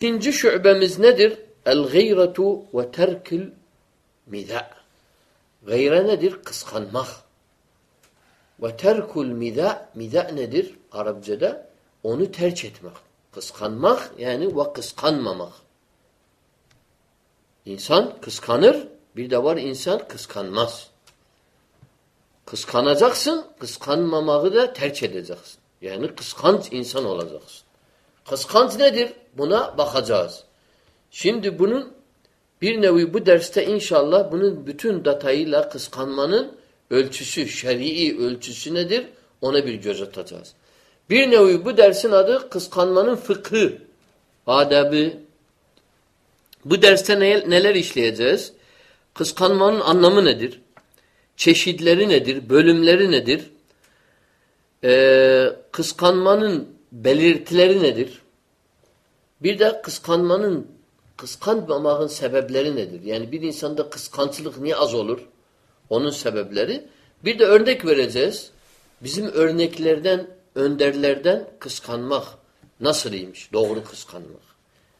İkinci şubemiz nedir? El-gayretu ve terkül mida. Gayre nedir? Kıskanmak. Ve terkül mida. Mida nedir? Arapçada onu terk etmek. Kıskanmak yani ve kıskanmamak. İnsan kıskanır. Bir de var insan kıskanmaz. Kıskanacaksın, kıskanmamağı da terk edeceksin. Yani kıskanç insan olacaksın. Kıskanç nedir? Buna bakacağız. Şimdi bunun bir nevi bu derste inşallah bunun bütün detayıyla kıskanmanın ölçüsü, şer'i ölçüsü nedir? Ona bir göz atacağız. Bir nevi bu dersin adı kıskanmanın fıkhı, adabı. Bu derste neler işleyeceğiz? Kıskanmanın anlamı nedir? Çeşitleri nedir? Bölümleri nedir? Ee, kıskanmanın belirtileri nedir? Bir de kıskanmanın, kıskanmamanın sebepleri nedir? Yani bir insanda kıskançlık niye az olur? Onun sebepleri. Bir de örnek vereceğiz. Bizim örneklerden, önderlerden kıskanmak nasılıymış? Doğru kıskanmak.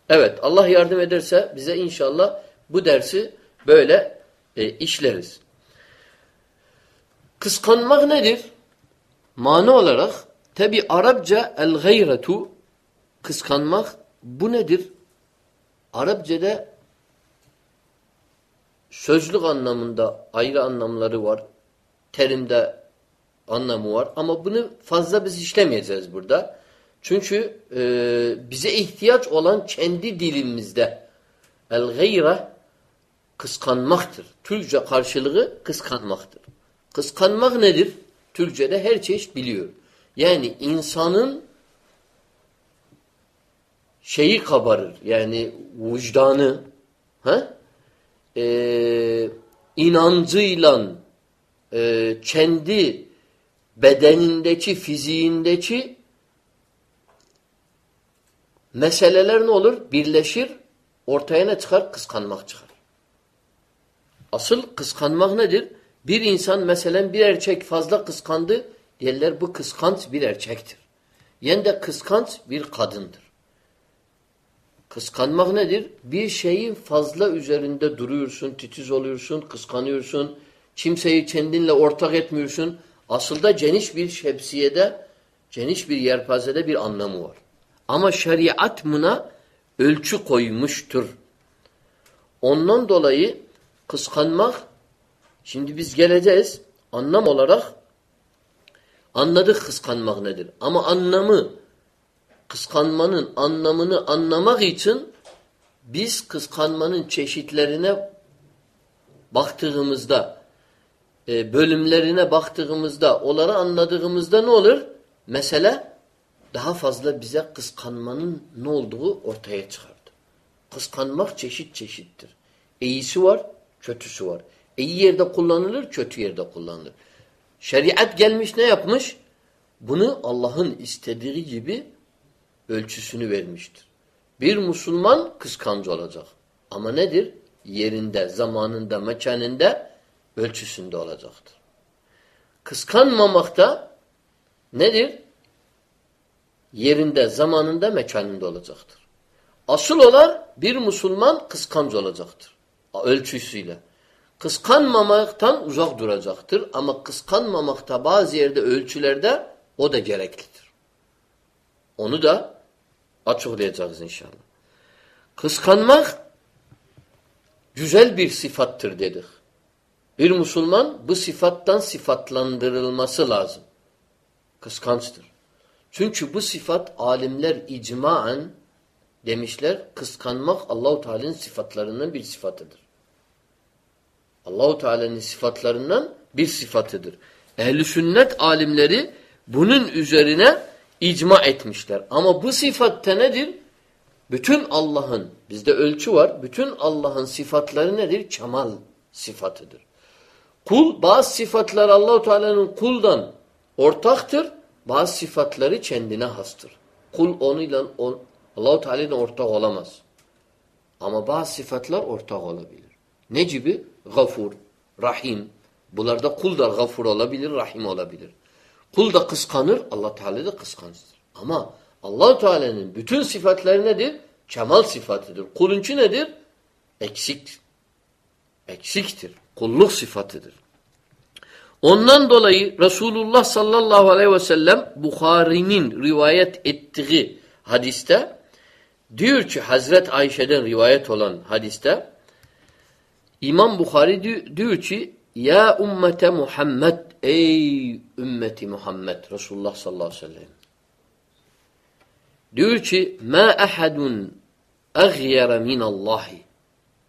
Evet, Allah yardım ederse bize inşallah bu dersi böyle e, işleriz. Kıskanmak nedir? Mani olarak tabi Arapça el-gayretu kıskanmak bu nedir? Arapçada sözlük anlamında ayrı anlamları var. Terimde anlamı var. Ama bunu fazla biz işlemeyeceğiz burada. Çünkü e, bize ihtiyaç olan kendi dilimizde el-gayre kıskanmaktır. Türkçe karşılığı kıskanmaktır. Kıskanmak nedir? Türkçe'de her çeşit biliyor. Yani insanın şeyi kabarır. Yani vicdanı ha? Ee, inancıyla e, kendi bedenindeki, fiziğindeki meseleler ne olur? Birleşir, ortaya ne çıkar? Kıskanmak çıkar. Asıl kıskanmak nedir? Bir insan mesela bir erkek fazla kıskandı, diyorlar bu kıskanç bir erkektir. Yani de kıskanç bir kadındır. Kıskanmak nedir? Bir şeyin fazla üzerinde duruyorsun, titiz oluyorsun, kıskanıyorsun, kimseyi kendinle ortak etmiyorsun. Aslında geniş bir şemsiyede, geniş bir yerpazede bir anlamı var. Ama şeriat buna ölçü koymuştur. Ondan dolayı kıskanmak Şimdi biz geleceğiz anlam olarak anladık kıskanmak nedir. Ama anlamı kıskanmanın anlamını anlamak için biz kıskanmanın çeşitlerine baktığımızda e, bölümlerine baktığımızda onları anladığımızda ne olur? Mesela daha fazla bize kıskanmanın ne olduğu ortaya çıkardı. Kıskanmak çeşit çeşittir. İyisi var, kötüsü var. İyi yerde kullanılır, kötü yerde kullanılır. Şeriat gelmiş ne yapmış? Bunu Allah'ın istediği gibi ölçüsünü vermiştir. Bir Müslüman kıskancı olacak. Ama nedir? Yerinde, zamanında, mekanında, ölçüsünde olacaktır. Kıskanmamakta nedir? Yerinde, zamanında, mekanında olacaktır. Asıl olan bir Müslüman kıskancı olacaktır. Ölçüsüyle. Kıskanmamaktan uzak duracaktır. Ama kıskanmamakta bazı yerde ölçülerde o da gereklidir. Onu da açıklayacağız inşallah. Kıskanmak güzel bir sıfattır dedik. Bir Müslüman bu sıfattan sıfatlandırılması lazım. Kıskançtır. Çünkü bu sıfat alimler icmaen demişler kıskanmak Allahu Teala'nın sıfatlarından bir sıfatıdır. Allahu Teala'nın sıfatlarından bir sıfatıdır. Ehli sünnet alimleri bunun üzerine icma etmişler. Ama bu sıfatta nedir? Bütün Allah'ın, bizde ölçü var, bütün Allah'ın sıfatları nedir? Kemal sıfatıdır. Kul, bazı sıfatlar Allahu Teala'nın kuldan ortaktır, bazı sıfatları kendine hastır. Kul onunla, on, Allahu Teala'nın ortak olamaz. Ama bazı sıfatlar ortak olabilir. Ne gibi? Gafur, Rahim. Bunlarda kul da gafur olabilir, Rahim olabilir. Kul da kıskanır, Allah Teala da kıskançtır. Ama allah Teala'nın bütün sıfatları nedir? Kemal sıfatıdır. Kulunki nedir? Eksik. Eksiktir. Kulluk sıfatıdır. Ondan dolayı Resulullah sallallahu aleyhi ve sellem Bukhari'nin rivayet ettiği hadiste diyor ki Hazret Ayşe'den rivayet olan hadiste İmam Bukhari diyor ki Ya ümmete Muhammed ey ümmeti Muhammed Resulullah sallallahu aleyhi ve sellem diyor ki ma ahadun aghyara min Allah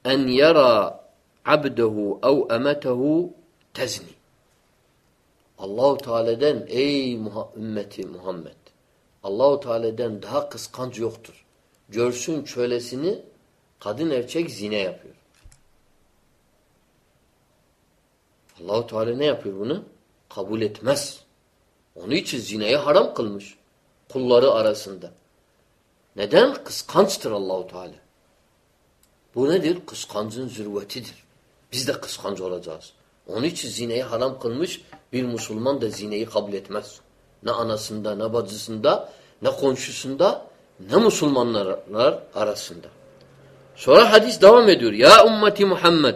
en yara abdehu ev emetehu tezni Allahu Teala'dan ey ümmeti Muhammed Allahu Teala'dan daha kıskanç yoktur. Görsün çölesini kadın erkek zine yapıyor. Allahu Teala ne yapıyor bunu? Kabul etmez. Onun için zineyi haram kılmış kulları arasında. Neden? Kıskançtır Allahu Teala. Bu nedir? Kıskancın zürvetidir. Biz de kıskanç olacağız. Onun için zineyi haram kılmış bir Müslüman da zineyi kabul etmez. Ne anasında, ne bacısında, ne komşusunda, ne Müslümanlar arasında. Sonra hadis devam ediyor. Ya ümmeti Muhammed.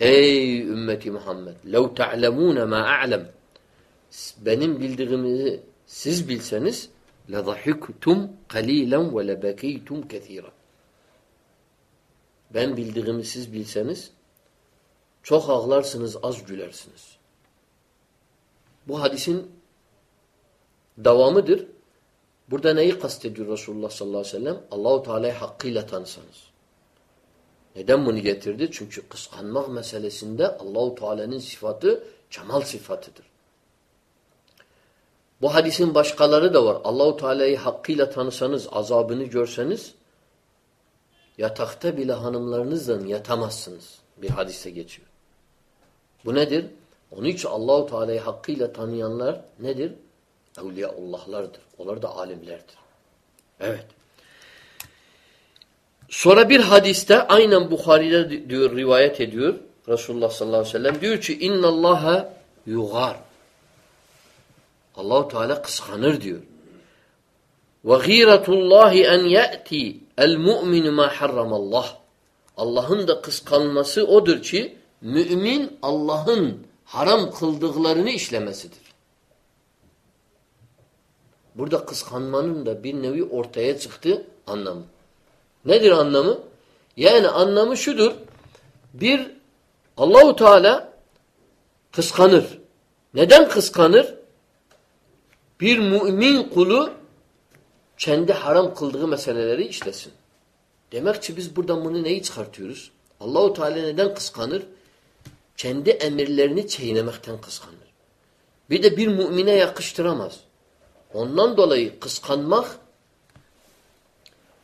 Ey ümmeti Muhammed. Lev ta'lemûne ma a'lem. Benim bildiğimi siz bilseniz لَضَحِكْتُمْ قَلِيلًا وَلَبَكِيْتُمْ كَثِيرًا Ben bildiğimi siz bilseniz çok ağlarsınız, az gülersiniz. Bu hadisin devamıdır. Burada neyi kastediyor Resulullah sallallahu aleyhi ve sellem? Allahu Teala'yı hakkıyla tanısanız. Neden bunu getirdi? Çünkü kıskanmak meselesinde Allahu Teala'nın sıfatı kemal sıfatıdır. Bu hadisin başkaları da var. Allahu Teala'yı hakkıyla tanısanız, azabını görseniz yatakta bile hanımlarınızla yatamazsınız. Bir hadise geçiyor. Bu nedir? Onun için Allahu Teala'yı hakkıyla tanıyanlar nedir? Evliyaullahlardır. Onlar da alimlerdir. Evet. Sonra bir hadiste aynen Bukhari'de diyor rivayet ediyor Resulullah sallallahu aleyhi ve sellem diyor ki inna Allaha yugar. Allahu Teala kıskanır diyor. Ve gîretullahi en ye'ti el mu'minu ma harramallah. Allah'ın da kıskanması odur ki mümin Allah'ın haram kıldıklarını işlemesidir. Burada kıskanmanın da bir nevi ortaya çıktı anlamı. Nedir anlamı? Yani anlamı şudur. Bir Allahu Teala kıskanır. Neden kıskanır? Bir mümin kulu kendi haram kıldığı meseleleri işlesin. Demek ki biz buradan bunu neyi çıkartıyoruz? Allahu Teala neden kıskanır? Kendi emirlerini çiğnemekten kıskanır. Bir de bir mümine yakıştıramaz. Ondan dolayı kıskanmak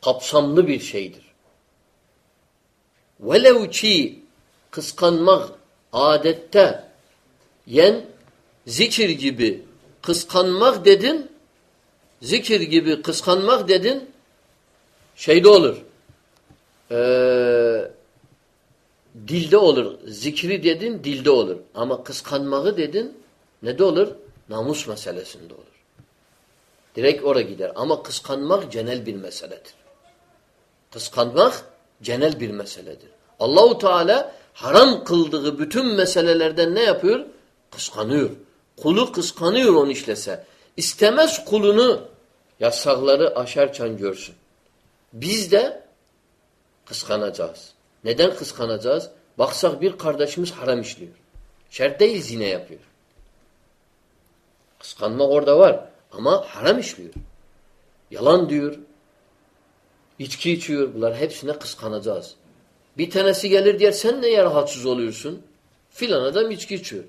kapsamlı bir şeydir. Velev ki kıskanmak adette yen zikir gibi kıskanmak dedin zikir gibi kıskanmak dedin şeyde olur ee, dilde olur. Zikri dedin dilde olur. Ama kıskanmağı dedin ne de olur? Namus meselesinde olur. Direkt oraya gider. Ama kıskanmak genel bir meseledir. Kıskanmak genel bir meseledir. Allahu Teala haram kıldığı bütün meselelerden ne yapıyor? Kıskanıyor. Kulu kıskanıyor onu işlese. İstemez kulunu yasakları aşarken görsün. Biz de kıskanacağız. Neden kıskanacağız? Baksak bir kardeşimiz haram işliyor. Şert değil zine yapıyor. Kıskanmak orada var. Ama haram işliyor. Yalan diyor. İçki içiyor. Bunlar hepsine kıskanacağız. Bir tanesi gelir diye sen neye rahatsız oluyorsun? Filan adam içki içiyor.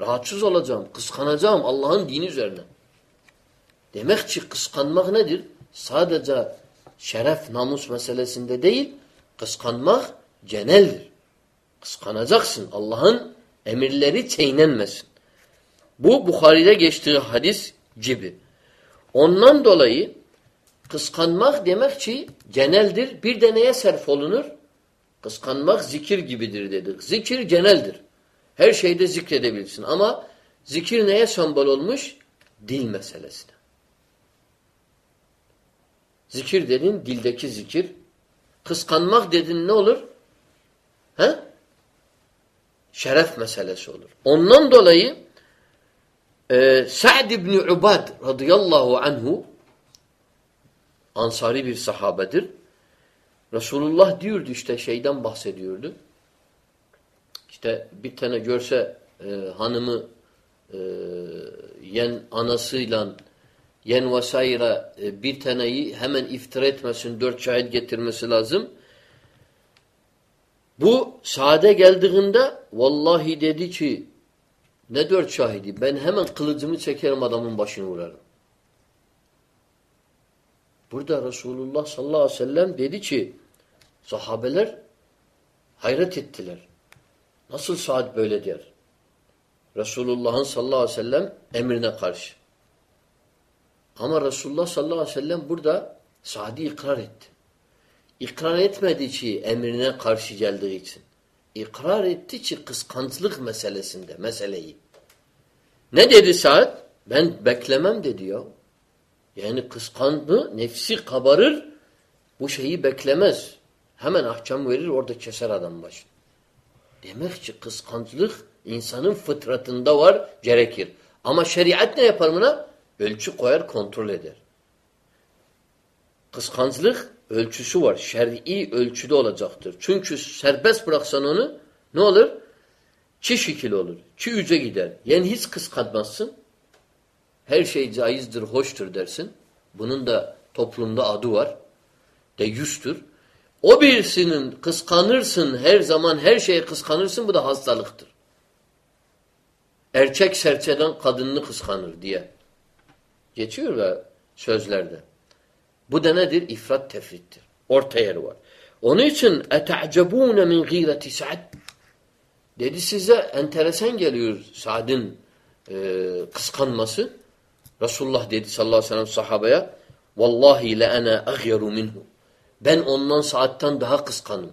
Rahatsız olacağım. Kıskanacağım Allah'ın dini üzerine. Demek ki kıskanmak nedir? Sadece şeref, namus meselesinde değil, kıskanmak geneldir. Kıskanacaksın. Allah'ın emirleri çiğnenmesin. Bu Bukhari'de geçtiği hadis gibi. Ondan dolayı kıskanmak demek ki geneldir. Bir de neye serf olunur? Kıskanmak zikir gibidir dedik. Zikir geneldir. Her şeyde zikredebilirsin. Ama zikir neye sembol olmuş? Dil meselesine. Zikir dedin dildeki zikir Kıskanmak dedin ne olur? He? Şeref meselesi olur. Ondan dolayı e, Sa'd ibn Ubad radıyallahu anhu Ansari bir sahabedir. Resulullah diyordu işte şeyden bahsediyordu. İşte bir tane görse e, hanımı e, yen anasıyla yen vesaire e, bir taneyi hemen iftira etmesin, dört şahit getirmesi lazım. Bu sade geldiğinde vallahi dedi ki ne dört şahidi ben hemen kılıcımı çekerim adamın başını vurarım. Burada Resulullah sallallahu aleyhi ve sellem dedi ki sahabeler hayret ettiler. Nasıl saat böyle der? Resulullah'ın sallallahu aleyhi ve sellem emrine karşı. Ama Resulullah sallallahu aleyhi ve sellem burada Sa'd'i ikrar etti. İkrar etmedi ki emrine karşı geldiği için. İkrar etti ki kıskançlık meselesinde meseleyi. Ne dedi Sa'd? Ben beklemem dedi ya. Yani kıskandı, nefsi kabarır, bu şeyi beklemez. Hemen ahkam verir, orada keser adam başını. Demek ki kıskançlık insanın fıtratında var, gerekir. Ama şeriat ne yapar buna? Ölçü koyar, kontrol eder. Kıskançlık ölçüsü var. Şer'i ölçüde olacaktır. Çünkü serbest bıraksan onu ne olur? Çi şekil olur. Çi yüce gider. Yani hiç kıskanmazsın her şey caizdir, hoştur dersin. Bunun da toplumda adı var. De yüztür. O birisinin kıskanırsın her zaman her şeye kıskanırsın bu da hastalıktır. Erkek serçeden kadınını kıskanır diye. Geçiyor ve sözlerde. Bu da nedir? İfrat tefrittir. Orta yer var. Onun için etacebune min gîreti Sa'd dedi size enteresan geliyor Sa'd'in e, kıskanması. Resulullah dedi sallallahu aleyhi ve sellem sahabeye Vallahi le ana aghyaru minhu. Ben ondan saatten daha kıskanım.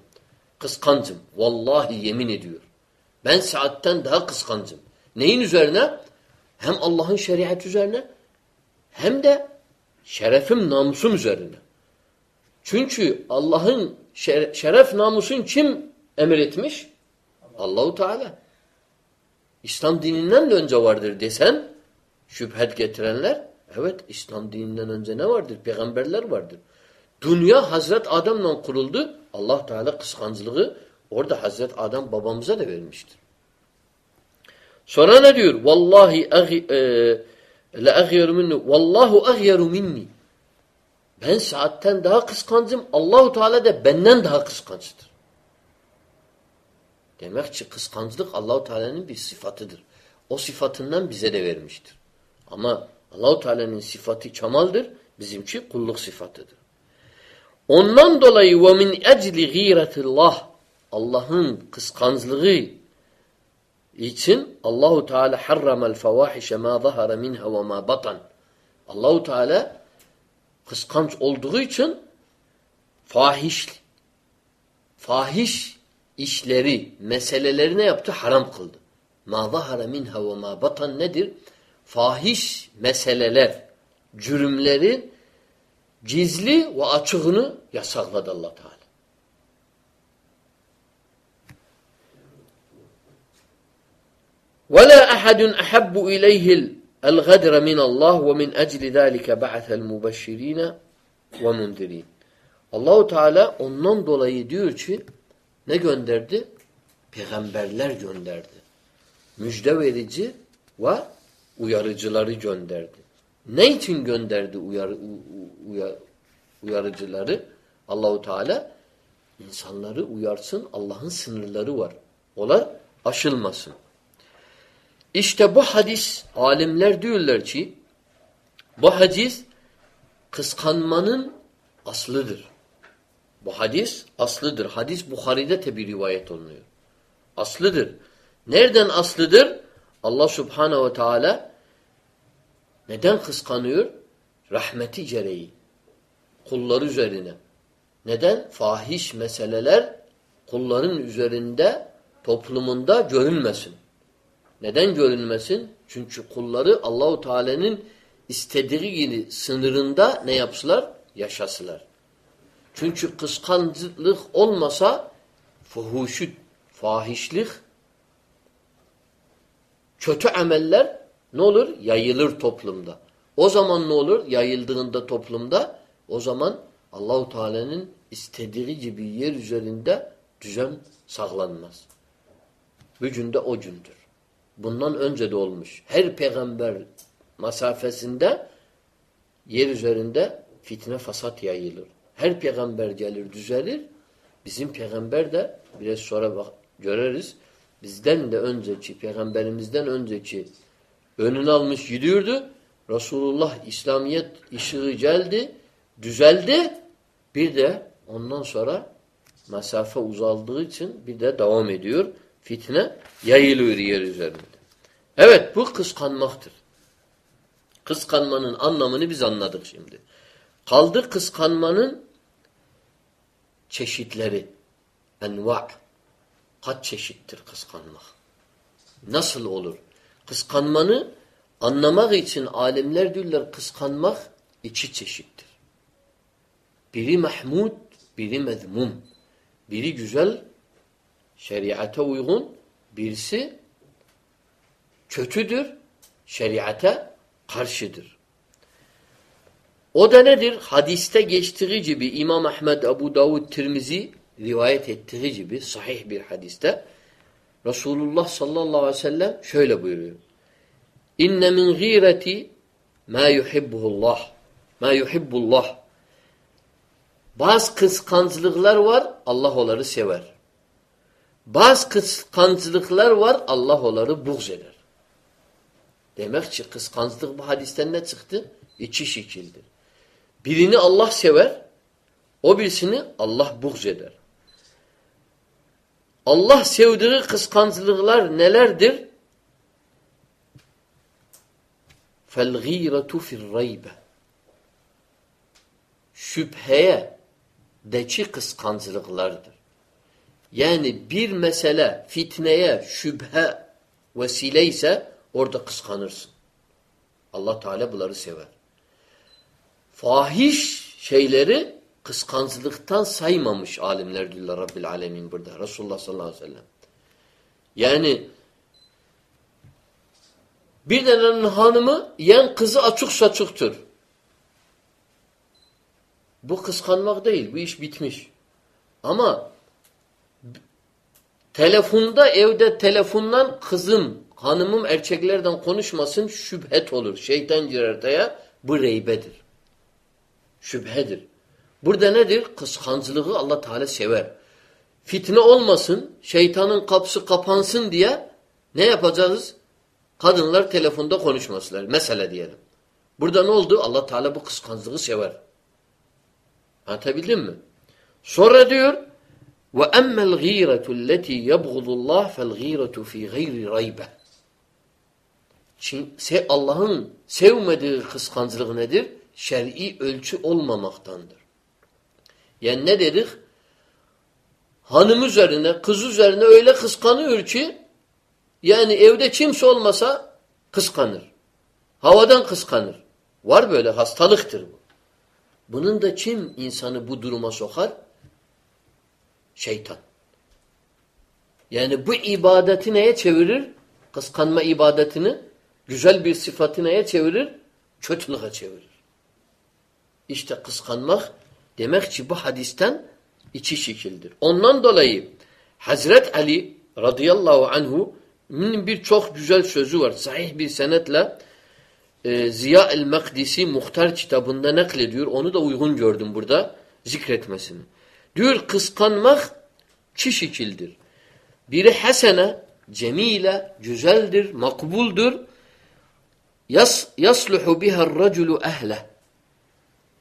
Kıskancım. Vallahi yemin ediyor. Ben saatten daha kıskancım. Neyin üzerine? Hem Allah'ın şeriat üzerine hem de şerefim, namusum üzerine. Çünkü Allah'ın şeref, namusun kim emir etmiş? Allahu Teala. İslam dininden de önce vardır desen şüphet getirenler evet İslam dininden önce ne vardır? Peygamberler vardır. Dünya Hazret Adem'le kuruldu. Allah Teala kıskançlığı orada Hazret Adem babamıza da vermiştir. Sonra ne diyor? Vallahi e, la aghyaru minni. Vallahu aghyaru minni. Ben saatten daha kıskancım. Allahu Teala da benden daha kıskançtır. Demek ki kıskançlık Allahu Teala'nın bir sıfatıdır. O sıfatından bize de vermiştir. Ama Allahu Teala'nın sıfatı kemaldir. Bizimki kulluk sıfatıdır. Ondan dolayı ve min ecli gîretillah Allah'ın kıskançlığı için Allahu Teala harramel fevahişe ma zahara minha ve ma batan. Allahu Teala kıskanç olduğu için fahiş fahiş işleri, meseleleri ne yaptı? Haram kıldı. Ma zahara minha ve ma batan nedir? Fahiş meseleler, cürümlerin gizli ve açığını yasakladı Allah Teala. ولا أحد أحب إليه الغدر من الله ومن أجل ذلك بعث المبشرين ومنذرين Allahu Teala ondan dolayı diyor ki ne gönderdi? Peygamberler gönderdi. Müjde verici ve uyarıcıları gönderdi. Ne için gönderdi uyarı, uyar, uyarıcıları? Allahu Teala insanları uyarsın. Allah'ın sınırları var. Ola aşılmasın. İşte bu hadis alimler diyorlar ki bu hadis kıskanmanın aslıdır. Bu hadis aslıdır. Hadis Bukhari'de de bir rivayet olunuyor. Aslıdır. Nereden aslıdır? Allah Subhanahu ve Teala neden kıskanıyor? Rahmeti gereği. Kulları üzerine. Neden? Fahiş meseleler kulların üzerinde toplumunda görünmesin. Neden görünmesin? Çünkü kulları Allahu Teala'nın istediği gibi sınırında ne yapsılar? Yaşasılar. Çünkü kıskançlık olmasa fuhuşu, fahişlik, kötü ameller ne olur? Yayılır toplumda. O zaman ne olur? Yayıldığında toplumda o zaman Allahu Teala'nın istediği gibi yer üzerinde düzen sağlanmaz. Bugün de o gündür. Bundan önce de olmuş. Her peygamber mesafesinde yer üzerinde fitne fasat yayılır. Her peygamber gelir düzelir. Bizim peygamber de biraz sonra bak, göreriz. Bizden de önceki, peygamberimizden önceki önünü almış gidiyordu. Resulullah İslamiyet ışığı geldi, düzeldi. Bir de ondan sonra mesafe uzaldığı için bir de devam ediyor. Fitne yayılıyor yer üzerinde. Evet bu kıskanmaktır. Kıskanmanın anlamını biz anladık şimdi. Kaldı kıskanmanın çeşitleri. Enva. Kaç çeşittir kıskanmak? Nasıl olur? Kıskanmanı anlamak için alimler diyorlar kıskanmak iki çeşittir. Biri mahmud, biri mezmum. Biri güzel, şeriata uygun, birisi kötüdür, şeriata karşıdır. O da nedir? Hadiste geçtiği gibi İmam Ahmed, Abu Davud, Tirmizi rivayet ettiği gibi sahih bir hadiste Resulullah sallallahu aleyhi ve sellem şöyle buyuruyor. İnne min gîreti ma yuhibbullah. Ma yuhibbullah. Bazı kıskançlıklar var, Allah onları sever. Bazı kıskançlıklar var, Allah onları buğz eder. Demek ki kıskançlık bu hadisten ne çıktı? İki şekildir. Birini Allah sever, o birisini Allah buğz eder. Allah sevdiği kıskançlıklar nelerdir? فَالْغِيرَةُ فِي الرَّيْبَ Şüpheye deki kıskançlıklardır. Yani bir mesele fitneye şüphe vesile ise orada kıskanırsın. Allah Teala bunları sever. Fahiş şeyleri kıskançlıktan saymamış alimler diyorlar Rabbil Alemin burada. Resulullah sallallahu aleyhi ve sellem. Yani bir denenin hanımı yen kızı açık saçıktır. Bu kıskanmak değil. Bu iş bitmiş. Ama telefonda evde telefondan kızım, hanımım erkeklerden konuşmasın şüphet olur. Şeytan girer bu reybedir. Şüphedir. Burada nedir? Kıskançlığı Allah Teala sever. Fitne olmasın, şeytanın kapısı kapansın diye ne yapacağız? Kadınlar telefonda konuşmasınlar. Mesele diyelim. Burada ne oldu? Allah Teala bu kıskançlığı sever. Anlatabildim mi? Sonra diyor ve emmel gîretu lleti yebğudullah fel gîretu fî gayri raybe. Allah'ın sevmediği kıskançlık nedir? Şer'i ölçü olmamaktandır. Yani ne dedik? Hanım üzerine, kız üzerine öyle kıskanıyor ki yani evde kimse olmasa kıskanır. Havadan kıskanır. Var böyle hastalıktır bu. Bunun da kim insanı bu duruma sokar? Şeytan. Yani bu ibadeti neye çevirir? Kıskanma ibadetini güzel bir sıfatı neye çevirir? Kötülüğe çevirir. İşte kıskanmak demek ki bu hadisten iki şekildir. Ondan dolayı Hazret Ali radıyallahu anhu bir çok güzel sözü var. Sahih bir senetle e, Ziya el-Makdisi Muhtar kitabında naklediyor. Onu da uygun gördüm burada zikretmesini. Diyor kıskanmak iki şekildir. Biri hasene, cemile, güzeldir, makbuldur. Yas, yasluhu biha raculu ehle.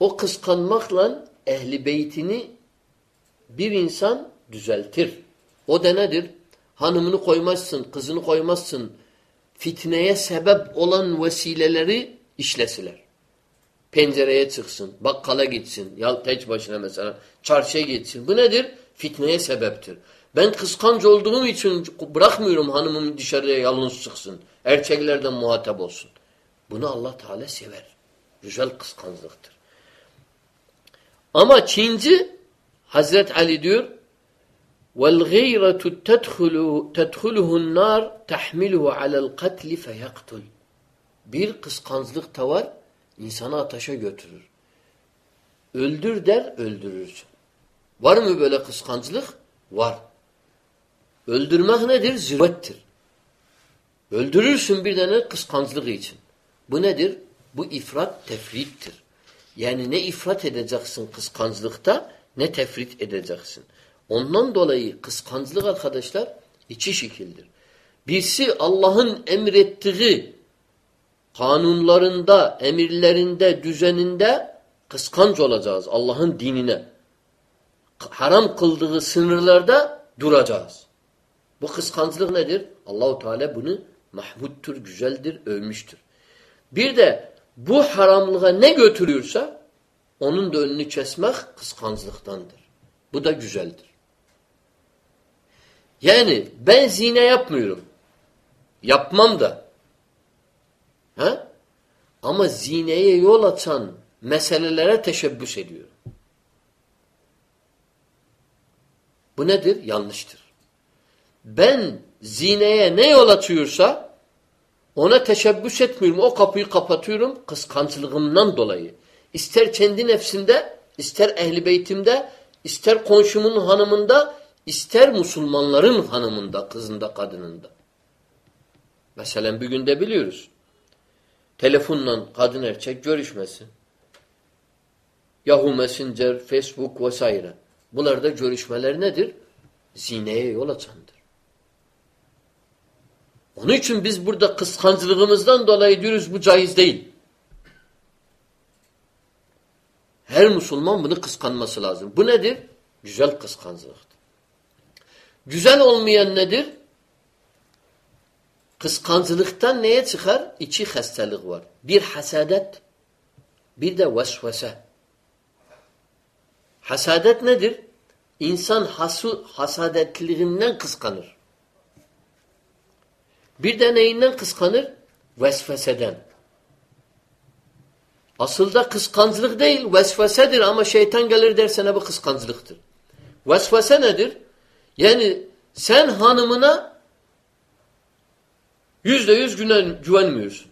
O kıskanmakla ehli beytini bir insan düzeltir. O da nedir? Hanımını koymazsın, kızını koymazsın. Fitneye sebep olan vesileleri işlesiler. Pencereye çıksın, bakkala gitsin, ya tek başına mesela, çarşıya gitsin. Bu nedir? Fitneye sebeptir. Ben kıskanç olduğum için bırakmıyorum hanımım dışarıya yalnız çıksın. Erkeklerden muhatap olsun. Bunu Allah Teala sever. Güzel kıskançlıktır. Ama Çinci Hazret Ali diyor وَالْغِيرَةُ تَدْخُلُهُ النَّارِ تَحْمِلُهُ عَلَى الْقَتْلِ فَيَقْتُلُ Bir kıskançlık da var, insanı ateşe götürür. Öldür der, öldürürsün. Var mı böyle kıskançlık? Var. Öldürmek nedir? Zirvettir. Öldürürsün bir tane kıskançlık için. Bu nedir? Bu ifrat tefrittir. Yani ne ifrat edeceksin kıskançlıkta ne tefrit edeceksin. Ondan dolayı kıskançlık arkadaşlar iki şekildir. Birisi Allah'ın emrettiği kanunlarında, emirlerinde, düzeninde kıskanç olacağız Allah'ın dinine. Haram kıldığı sınırlarda duracağız. Bu kıskançlık nedir? Allahu Teala bunu mahmuttur, güzeldir, övmüştür. Bir de bu haramlığa ne götürüyorsa onun da önünü kesmek kıskançlıktandır. Bu da güzeldir. Yani ben zine yapmıyorum. Yapmam da. Ha? Ama zineye yol açan meselelere teşebbüs ediyor. Bu nedir? Yanlıştır. Ben zineye ne yol açıyorsa ona teşebbüs etmiyorum. O kapıyı kapatıyorum kıskançlığımdan dolayı. İster kendi nefsinde, ister ehli beytimde, ister komşumun hanımında, ister Müslümanların hanımında, kızında, kadınında. Mesela bir günde biliyoruz. Telefonla kadın erkek görüşmesin. Yahoo Messenger, Facebook vesaire. Bunlarda görüşmeler nedir? Zineye yol açandır. Onun için biz burada kıskançlığımızdan dolayı diyoruz bu caiz değil. Her Müslüman bunu kıskanması lazım. Bu nedir? Güzel kıskançlıktır. Güzel olmayan nedir? Kıskançlıktan neye çıkar? İki hastalık var. Bir hasadet, bir de vesvese. Hasadet nedir? İnsan hasu, hasadetliğinden kıskanır. Bir de neyinden kıskanır? Vesveseden. Aslında kıskançlık değil, vesvesedir ama şeytan gelir dersene bu kıskançlıktır. Vesvese nedir? Yani sen hanımına yüzde yüz güvenmiyorsun.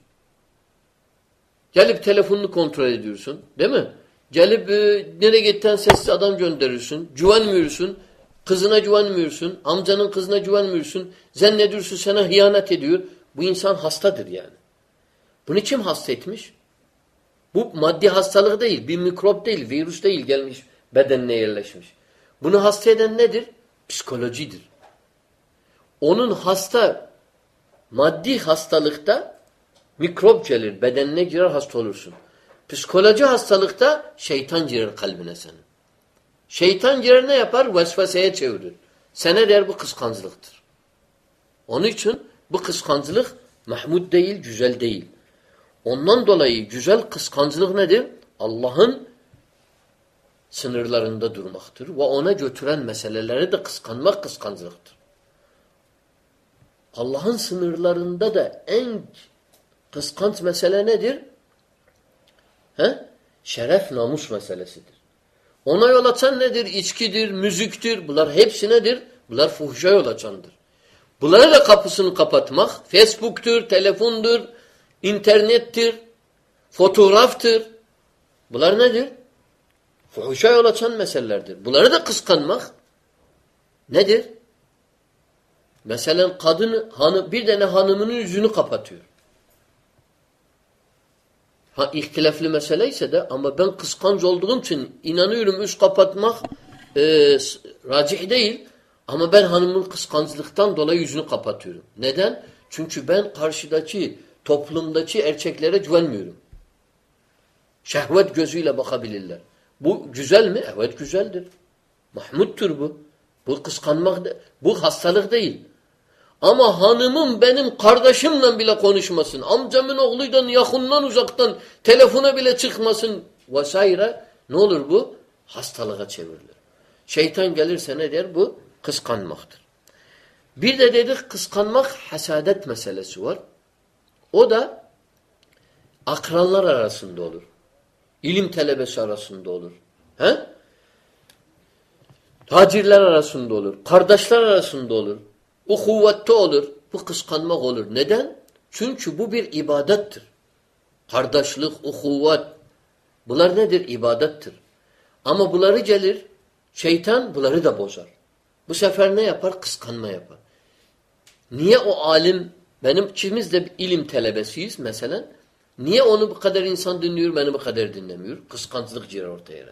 Gelip telefonunu kontrol ediyorsun. Değil mi? Gelip e, nereye gitten sessiz adam gönderirsin. Güvenmiyorsun. Kızına güvenmiyorsun. Amcanın kızına güvenmiyorsun. Zannediyorsun sana hıyanet ediyor. Bu insan hastadır yani. Bunu kim hasta etmiş? Bu maddi hastalık değil. Bir mikrop değil. Virüs değil gelmiş bedenine yerleşmiş. Bunu hasta eden nedir? Psikolojidir. Onun hasta maddi hastalıkta mikrop gelir. Bedenine girer hasta olursun. Psikoloji hastalıkta şeytan girer kalbine senin. Şeytan girer ne yapar? Vesveseye çevirir. Sene der bu kıskançlıktır. Onun için bu kıskançlık mahmud değil, güzel değil. Ondan dolayı güzel kıskançlık nedir? Allah'ın sınırlarında durmaktır ve ona götüren meseleleri de kıskanmak kıskançlıktır. Allah'ın sınırlarında da en kıskanç mesele nedir? He? Şeref, namus meselesidir. Ona yol açan nedir? İçkidir, müziktir. Bunlar hepsi nedir? Bunlar fuhuşa yol açandır. Bunlara da kapısını kapatmak, Facebook'tur, telefondur, internettir, fotoğraftır. Bunlar nedir? Fuhuşa yol açan meselelerdir. Bunları da kıskanmak nedir? Mesela kadın hanı, bir tane hanımının yüzünü kapatıyor. Ha ihtilaflı mesele ise de ama ben kıskanç olduğum için inanıyorum üst kapatmak e, racih değil. Ama ben hanımın kıskançlıktan dolayı yüzünü kapatıyorum. Neden? Çünkü ben karşıdaki toplumdaki erkeklere güvenmiyorum. Şehvet gözüyle bakabilirler. Bu güzel mi? Evet güzeldir. Mahmuttur bu. Bu kıskanmak, bu hastalık değil. Ama hanımım benim kardeşimle bile konuşmasın. Amcamın oğluyla yakından uzaktan telefona bile çıkmasın vesaire. Ne olur bu? Hastalığa çevrilir. Şeytan gelirse ne der? Bu kıskanmaktır. Bir de dedik kıskanmak hasadet meselesi var. O da akranlar arasında olur. İlim talebesi arasında olur. He? Tacirler arasında olur. Kardeşler arasında olur. Uhuvvette olur. Bu kıskanmak olur. Neden? Çünkü bu bir ibadettir. Kardeşlik, uhuvvet. Bunlar nedir? İbadettir. Ama bunları gelir, şeytan bunları da bozar. Bu sefer ne yapar? Kıskanma yapar. Niye o alim, benim ikimiz de ilim talebesiyiz mesela. Niye onu bu kadar insan dinliyor, beni bu kadar dinlemiyor? Kıskançlık girer ortaya.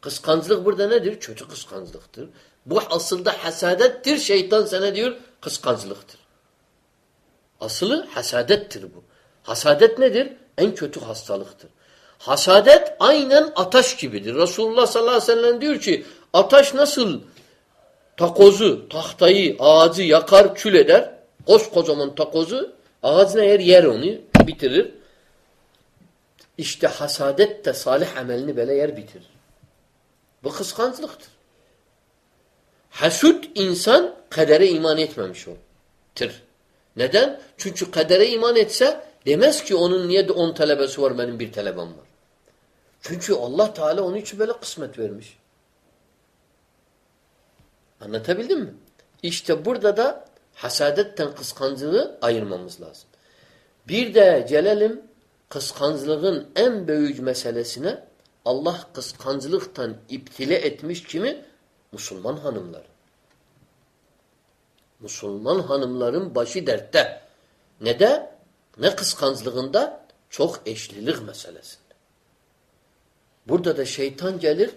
Kıskançlık burada nedir? Kötü kıskançlıktır. Bu aslında hasadettir. Şeytan sana diyor kıskançlıktır. Aslı hasadettir bu. Hasadet nedir? En kötü hastalıktır. Hasadet aynen ataş gibidir. Resulullah sallallahu aleyhi ve sellem diyor ki ataş nasıl takozu, tahtayı, ağacı yakar, kül eder. Koskocaman takozu ağacına yer yer onu bitirir. İşte hasadet de salih amelini böyle yer bitirir. Bu kıskançlıktır. Hasut insan kadere iman etmemiş oltur. Neden? Çünkü kadere iman etse demez ki onun niye de on talebesi var benim bir talebem var. Çünkü Allah Teala onun için böyle kısmet vermiş. Anlatabildim mi? İşte burada da hasadetten kıskançlığı ayırmamız lazım. Bir de gelelim kıskançlığın en büyük meselesine Allah kıskançlıktan iptile etmiş kimi? Müslüman hanımlar. Müslüman hanımların başı dertte. Ne de? Ne kıskançlığında? Çok eşlilik meselesinde. Burada da şeytan gelir,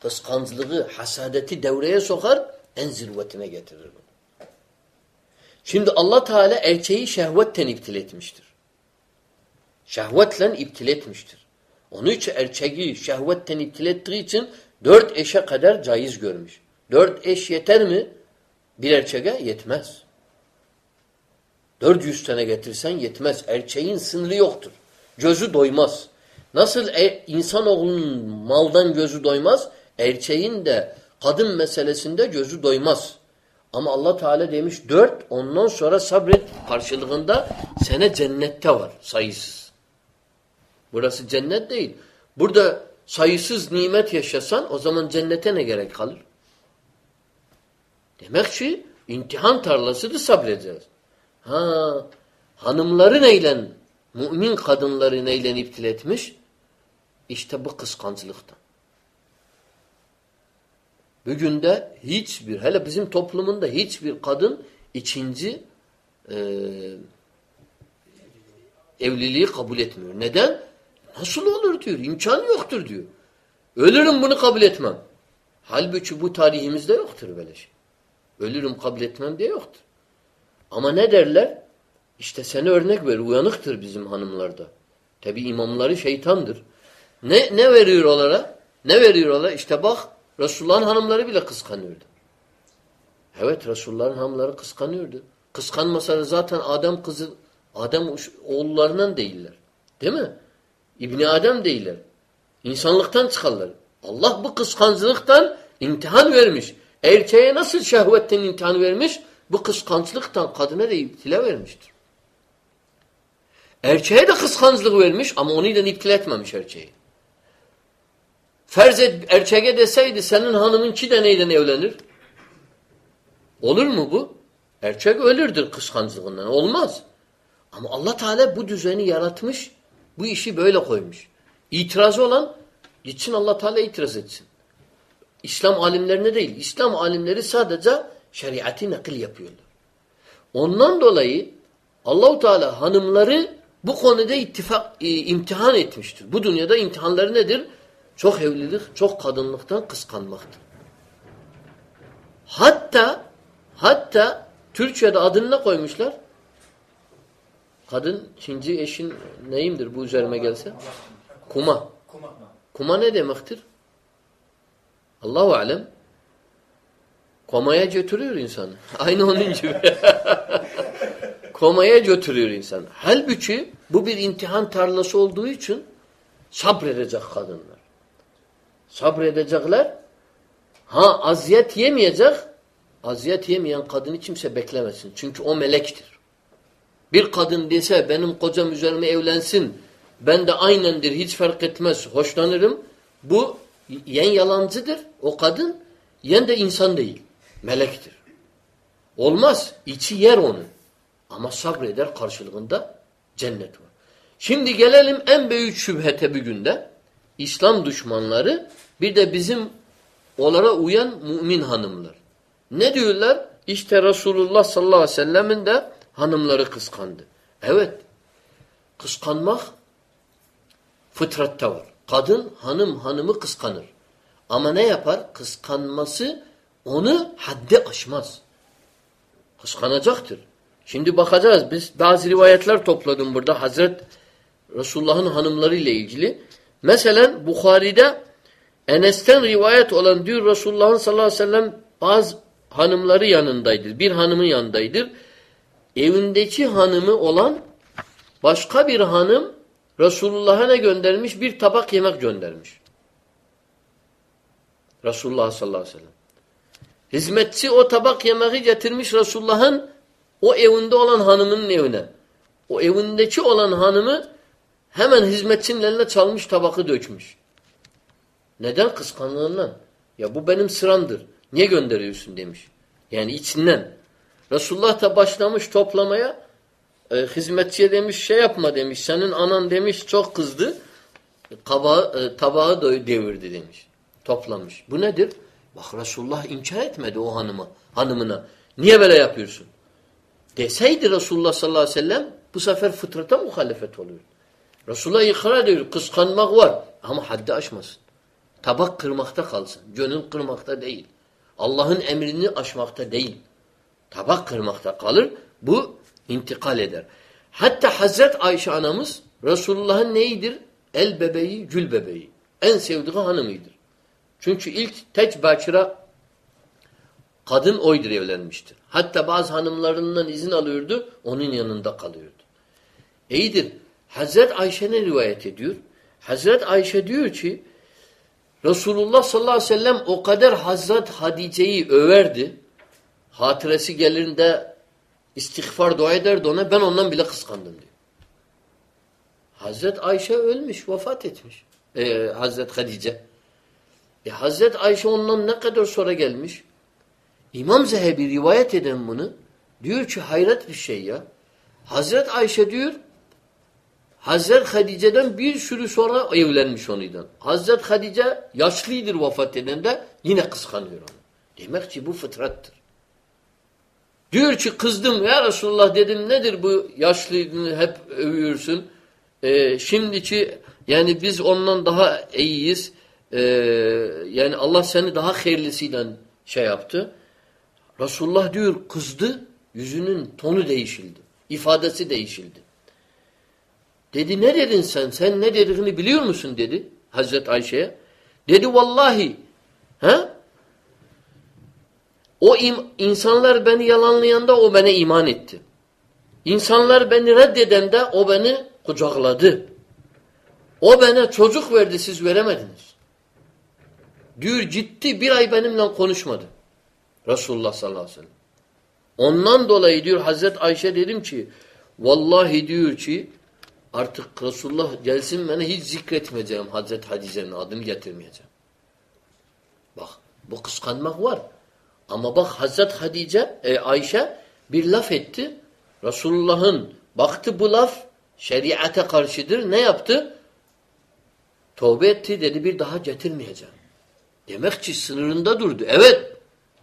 kıskançlığı, hasadeti devreye sokar, en zirvetine getirir bunu. Şimdi Allah Teala erkeği şehvetten iptil etmiştir. Şehvetle iptil etmiştir. Onun için erkeği şehvetten iptil ettiği için dört eşe kadar caiz görmüş. Dört eş yeter mi? Bir erkeğe yetmez. Dört yüz tane getirsen yetmez. Erkeğin sınırı yoktur. Gözü doymaz. Nasıl e, insanoğlunun maldan gözü doymaz, erkeğin de kadın meselesinde gözü doymaz. Ama Allah Teala demiş dört, ondan sonra sabret karşılığında sene cennette var sayısız. Burası cennet değil. Burada sayısız nimet yaşasan o zaman cennete ne gerek kalır? Demek ki imtihan tarlasıdır sabredeceğiz. Ha, hanımları neyle, mümin kadınları neyle iptil etmiş? İşte bu kıskançlıktan. Bugün de hiçbir, hele bizim toplumunda hiçbir kadın ikinci e, evliliği kabul etmiyor. Neden? Nasıl olur diyor. İmkanı yoktur diyor. Ölürüm bunu kabul etmem. Halbuki bu tarihimizde yoktur böyle şey. Ölürüm kabul etmem diye yoktur. Ama ne derler? İşte seni örnek ver. Uyanıktır bizim hanımlarda. Tabi imamları şeytandır. Ne, ne veriyor onlara? Ne veriyor onlara? İşte bak Resulullah'ın hanımları bile kıskanıyordu. Evet Resulullah'ın hanımları kıskanıyordu. Kıskanmasalar zaten Adem kızı, Adem oğullarından değiller. Değil mi? İbni Adem değiller. İnsanlıktan çıkarlar. Allah bu kıskançlıktan imtihan vermiş. Erkeğe nasıl şehvetten imtihan vermiş? Bu kıskançlıktan kadına da iptila vermiştir. Erkeğe de kıskançlık vermiş ama onu da iptila etmemiş erkeği. Ferz et erkeğe deseydi senin hanımın iki taneyle evlenir. Olur mu bu? Erkek ölürdür kıskançlığından. Olmaz. Ama Allah Teala bu düzeni yaratmış. Bu işi böyle koymuş. İtirazı olan gitsin Allah Teala itiraz etsin. İslam alimlerine değil. İslam alimleri sadece şeriatı nakil yapıyorlar. Ondan dolayı Allahu Teala hanımları bu konuda ittifak e, imtihan etmiştir. Bu dünyada imtihanları nedir? Çok evlilik, çok kadınlıktan kıskanmaktır. Hatta hatta Türkçe'de adını ne koymuşlar? Kadın şimdi eşin neyimdir bu üzerime gelse? Kuma. Kuma ne demektir? Allahu alem. Komaya götürüyor insanı. Aynı onun gibi. Komaya götürüyor insan. Halbuki bu bir imtihan tarlası olduğu için sabredecek kadınlar. Sabredecekler. Ha aziyet yemeyecek. Aziyet yemeyen kadını kimse beklemesin. Çünkü o melektir. Bir kadın dese benim kocam üzerime evlensin. Ben de aynendir hiç fark etmez. Hoşlanırım. Bu yen yalancıdır. O kadın yen de insan değil. Melektir. Olmaz. İçi yer onu. Ama sabreder karşılığında cennet var. Şimdi gelelim en büyük şüphete bir günde. İslam düşmanları bir de bizim onlara uyan mümin hanımlar. Ne diyorlar? İşte Resulullah sallallahu aleyhi ve sellemin de hanımları kıskandı. Evet. Kıskanmak fıtratta var. Kadın hanım hanımı kıskanır. Ama ne yapar? Kıskanması onu haddi aşmaz. Kıskanacaktır. Şimdi bakacağız. Biz bazı rivayetler topladım burada Hazret Resulullah'ın hanımları ile ilgili. Mesela Bukhari'de Enes'ten rivayet olan diyor Resulullah'ın sallallahu aleyhi ve sellem bazı hanımları yanındaydır. Bir hanımın yanındaydır. Evindeki hanımı olan başka bir hanım Resulullah'a ne göndermiş? Bir tabak yemek göndermiş. Resulullah sallallahu aleyhi ve sellem. Hizmetçi o tabak yemeği getirmiş Resulullah'ın o evinde olan hanımının evine. O evindeki olan hanımı hemen hizmetçinin eline çalmış tabakı dökmüş. Neden? Kıskanlığından. Ya bu benim sıramdır. Niye gönderiyorsun demiş. Yani içinden. Resulullah da başlamış toplamaya e, hizmetçiye demiş şey yapma demiş. Senin anan demiş çok kızdı. Kabağı, e, tabağı da devirdi demiş. Toplamış. Bu nedir? Bak Resulullah inkar etmedi o hanıma, hanımına. Niye böyle yapıyorsun? Deseydi Resulullah sallallahu aleyhi ve sellem bu sefer fıtrata muhalefet oluyor. Resulullah ikrar ediyor. Kıskanmak var. Ama haddi aşmasın. Tabak kırmakta kalsın. Gönül kırmakta değil. Allah'ın emrini aşmakta değil. Tabak kırmakta kalır. Bu intikal eder. Hatta Hazret Ayşe anamız Resulullah'ın neyidir? El bebeği, gül bebeği. En sevdiği hanımıydır. Çünkü ilk teç bakira kadın oydur evlenmiştir. Hatta bazı hanımlarından izin alıyordu, onun yanında kalıyordu. İyidir. Hazret Ayşe ne rivayet ediyor? Hazret Ayşe diyor ki Resulullah sallallahu aleyhi ve sellem o kadar Hazret Hadice'yi överdi. Hatıresi gelirinde istiğfar dua ederdi ona. Ben ondan bile kıskandım diyor. Hazret Ayşe ölmüş, vefat etmiş. Ee, Hazret Hadice. E Hazret Ayşe ondan ne kadar sonra gelmiş? İmam Zehebi rivayet eden bunu diyor ki hayret bir şey ya. Hazret Ayşe diyor Hazret Hadice'den bir sürü sonra evlenmiş onuydan. Hazret Hadice yaşlıdır vefat edende yine kıskanıyor onu. Demek ki bu fıtrattır. Diyor ki kızdım ya Resulullah dedim nedir bu yaşlılığını hep övüyorsun. Ee, şimdiki yani biz ondan daha iyiyiz. Ee, yani Allah seni daha hayırlısıyla şey yaptı. Resulullah diyor kızdı yüzünün tonu değişildi. ifadesi değişildi. Dedi ne dedin sen? Sen ne dediğini biliyor musun dedi Hazret Ayşe'ye. Dedi vallahi he? O insanlar beni yalanlayanda o bana iman etti. İnsanlar beni reddedende o beni kucakladı. O bana çocuk verdi siz veremediniz. Diyor gitti bir ay benimle konuşmadı. Resulullah sallallahu aleyhi ve sellem. Ondan dolayı diyor Hazret Ayşe dedim ki vallahi diyor ki artık Resulullah gelsin bana hiç zikretmeyeceğim Hazret Hadice'nin adını getirmeyeceğim. Bak bu kıskanmak var. Ama bak Hazret Hadice, e, Ayşe bir laf etti. Resulullah'ın baktı bu laf şeriate karşıdır. Ne yaptı? Tövbe etti dedi bir daha getirmeyeceğim. Demek ki sınırında durdu. Evet.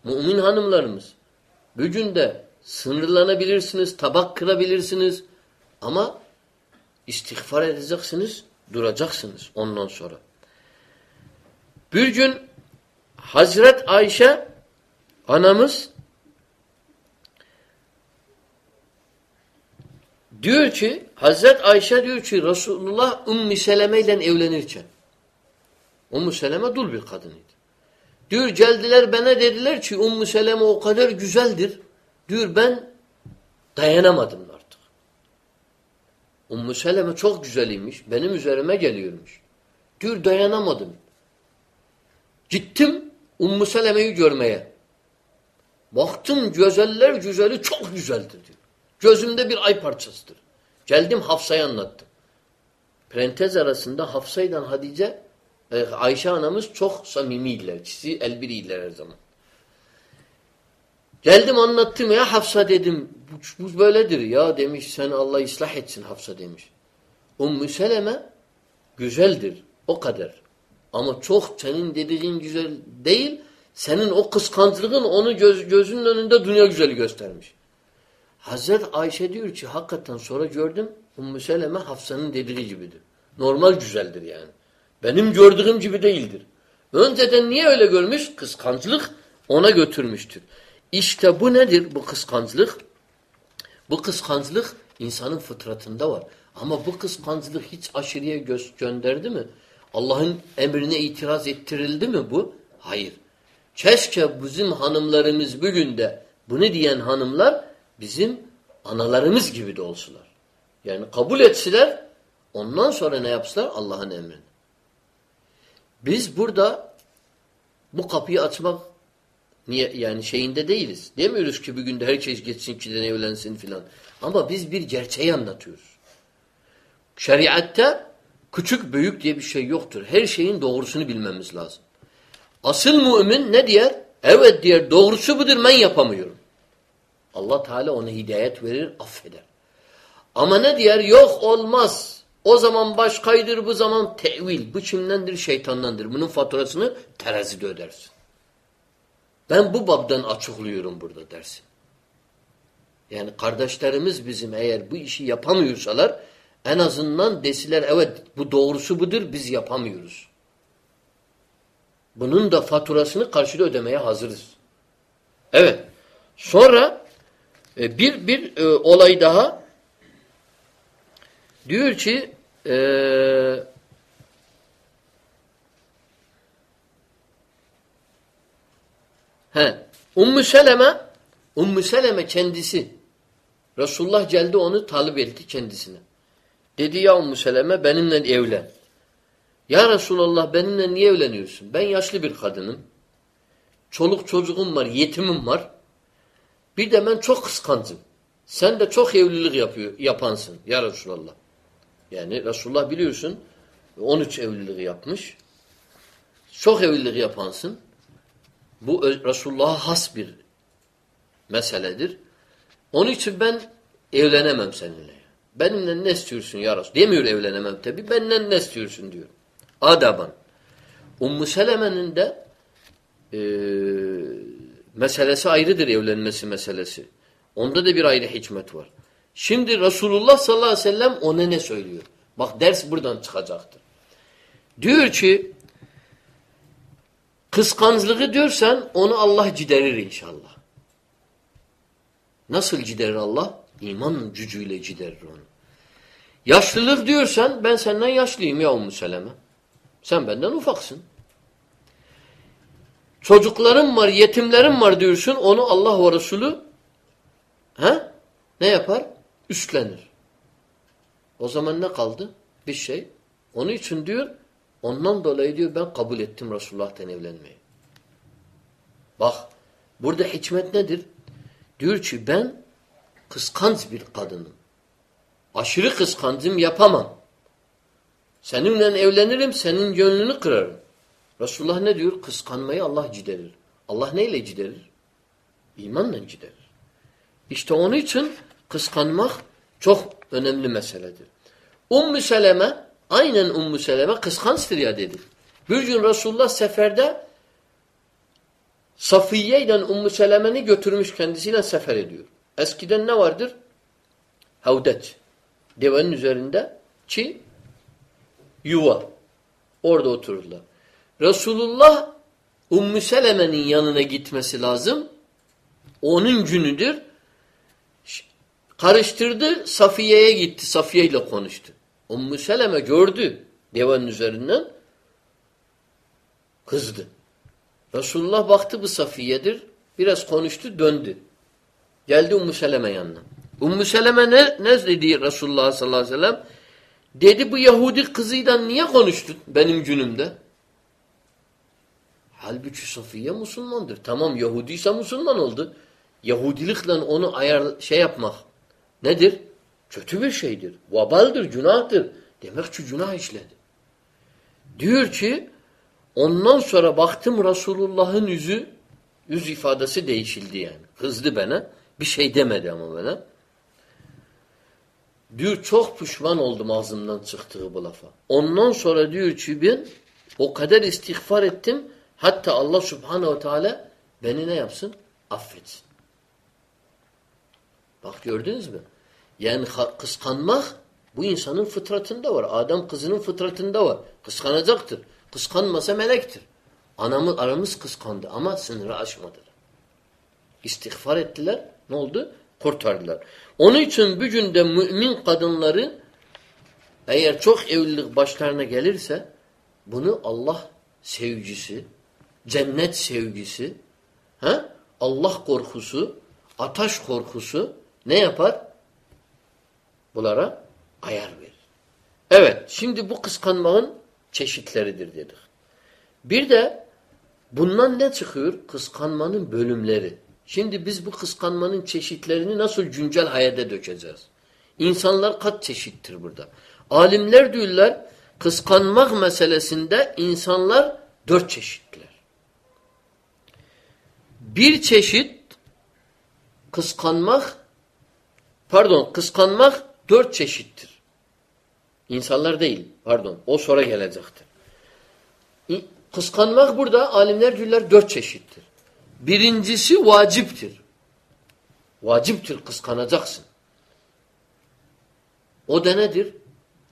Mümin hanımlarımız. Bugün de sınırlanabilirsiniz, tabak kırabilirsiniz. Ama istiğfar edeceksiniz, duracaksınız ondan sonra. Bir gün Hazret Ayşe anamız diyor ki Hazret Ayşe diyor ki Resulullah Ümmü Seleme ile evlenirken Ümmü Seleme dul bir kadınıydı. Diyor geldiler bana dediler ki Ümmü Seleme o kadar güzeldir. Diyor ben dayanamadım artık. Ümmü Seleme çok güzeliymiş. Benim üzerime geliyormuş. Diyor dayanamadım. Gittim Ümmü Seleme'yi görmeye. Baktım güzeller güzeli çok güzeldir diyor. Gözümde bir ay parçasıdır. Geldim Hafsa'ya anlattım. Prentez arasında Hafsa ile Hadice e, Ayşe anamız çok samimiydiler. İkisi elbiriydiler her zaman. Geldim anlattım ya Hafsa dedim. Bu, bu böyledir ya demiş. Sen Allah ıslah etsin Hafsa demiş. Ümmü Seleme güzeldir. O kadar. Ama çok senin dediğin güzel değil. Senin o kıskançlığın onu göz, gözünün önünde dünya güzeli göstermiş. Hazret Ayşe diyor ki hakikaten sonra gördüm Ümmü Seleme Hafsa'nın dediği gibidir. Normal güzeldir yani. Benim gördüğüm gibi değildir. Önceden niye öyle görmüş? Kıskançlık ona götürmüştür. İşte bu nedir bu kıskançlık? Bu kıskançlık insanın fıtratında var. Ama bu kıskançlık hiç aşırıya gö gönderdi mi? Allah'ın emrine itiraz ettirildi mi bu? Hayır. Keşke bizim hanımlarımız bugün de bunu diyen hanımlar bizim analarımız gibi de olsular. Yani kabul etsiler ondan sonra ne yapsılar? Allah'ın emrini. Biz burada bu kapıyı açmak niye yani şeyinde değiliz. Demiyoruz ki bugün de herkes geçsin ki de evlensin filan. Ama biz bir gerçeği anlatıyoruz. Şeriatte küçük büyük diye bir şey yoktur. Her şeyin doğrusunu bilmemiz lazım. Asıl mümin ne diyer? Evet diyer doğrusu budur ben yapamıyorum. Allah Teala ona hidayet verir, affeder. Ama ne diyer? Yok olmaz. O zaman başkaydır, bu zaman tevil. Bu kimdendir? Şeytandandır. Bunun faturasını terazide ödersin. Ben bu babdan açıklıyorum burada dersin. Yani kardeşlerimiz bizim eğer bu işi yapamıyorsalar en azından desiler evet bu doğrusu budur biz yapamıyoruz. Bunun da faturasını karşıda ödemeye hazırız. Evet. Sonra e, bir bir e, olay daha diyor ki e, he, Ümmü Seleme Ümmü Seleme kendisi Resulullah geldi onu talip etti kendisine. Dedi ya Ümmü Seleme benimle evlen. Ya Resulallah benimle niye evleniyorsun? Ben yaşlı bir kadınım. Çoluk çocuğum var, yetimim var. Bir de ben çok kıskancım. Sen de çok evlilik yapıyor, yapansın ya Resulallah. Yani Resulullah biliyorsun 13 evliliği yapmış. Çok evlilik yapansın. Bu Resulullah'a has bir meseledir. Onun için ben evlenemem seninle. Benimle ne istiyorsun ya Resul? Demiyor evlenemem tabi. Benden ne istiyorsun diyor. Adaban. Ummu Seleme'nin de e, meselesi ayrıdır evlenmesi meselesi. Onda da bir ayrı hikmet var. Şimdi Resulullah sallallahu aleyhi ve sellem ona ne söylüyor? Bak ders buradan çıkacaktır. Diyor ki kıskançlığı diyorsan onu Allah giderir inşallah. Nasıl giderir Allah? İman gücüyle giderir onu. Yaşlılık diyorsan ben senden yaşlıyım ya Ummu Seleme. Sen benden ufaksın. Çocuklarım var, yetimlerim var diyorsun. Onu Allah ve Resulü he? ne yapar? Üstlenir. O zaman ne kaldı? Bir şey. Onun için diyor, ondan dolayı diyor ben kabul ettim Resulullah'tan evlenmeyi. Bak, burada hikmet nedir? Diyor ki ben kıskanç bir kadınım. Aşırı kıskancım yapamam. Seninle evlenirim, senin gönlünü kırarım. Resulullah ne diyor? Kıskanmayı Allah giderir. Allah neyle giderir? İmanla giderir. İşte onun için kıskanmak çok önemli meseledir. Ümmü Seleme, aynen Ümmü Seleme kıskançtır ya dedi. Bir gün Resulullah seferde Safiye ile Ümmü Seleme'ni götürmüş kendisiyle sefer ediyor. Eskiden ne vardır? Havdet. Devenin üzerinde çi yuva. Orada otururlar. Resulullah Ümmü Seleme'nin yanına gitmesi lazım. Onun günüdür. Karıştırdı, Safiye'ye gitti. Safiye ile konuştu. Ümmü Seleme gördü devenin üzerinden. Kızdı. Resulullah baktı bu Safiye'dir. Biraz konuştu, döndü. Geldi Ümmü Seleme yanına. Ümmü Seleme ne, ne dedi Resulullah sallallahu aleyhi ve sellem? Dedi bu Yahudi kızıyla niye konuştun benim günümde? Halbuki Safiye Müslümandır. Tamam Yahudiyse Müslüman oldu. Yahudilikle onu ayar şey yapmak nedir? Kötü bir şeydir. Vabaldır, günahtır. Demek ki günah işledi. Diyor ki ondan sonra baktım Resulullah'ın yüzü Yüz ifadesi değişildi yani. Kızdı bana. Bir şey demedi ama bana. Diyor çok pişman oldum ağzımdan çıktığı bu lafa. Ondan sonra diyor ki ben o kadar istiğfar ettim. Hatta Allah subhanehu ve teala beni ne yapsın? Affetsin. Bak gördünüz mü? Yani kıskanmak bu insanın fıtratında var. Adam kızının fıtratında var. Kıskanacaktır. Kıskanmasa melektir. Anamı, aramız kıskandı ama sınırı aşmadılar. İstiğfar ettiler. Ne oldu? Kurtardılar. Onun için bugün de mümin kadınları eğer çok evlilik başlarına gelirse bunu Allah sevgisi, cennet sevgisi, he? Allah korkusu, ataş korkusu ne yapar? Bunlara ayar verir. Evet, şimdi bu kıskanmanın çeşitleridir dedik. Bir de bundan ne çıkıyor? Kıskanmanın bölümleri. Şimdi biz bu kıskanmanın çeşitlerini nasıl güncel hayata dökeceğiz? İnsanlar kaç çeşittir burada? Alimler diyorlar kıskanmak meselesinde insanlar dört çeşitler. Bir çeşit kıskanmak pardon kıskanmak dört çeşittir. İnsanlar değil pardon o sonra gelecektir. Kıskanmak burada alimler diyorlar dört çeşittir. Birincisi vaciptir. Vaciptir kıskanacaksın. O da nedir?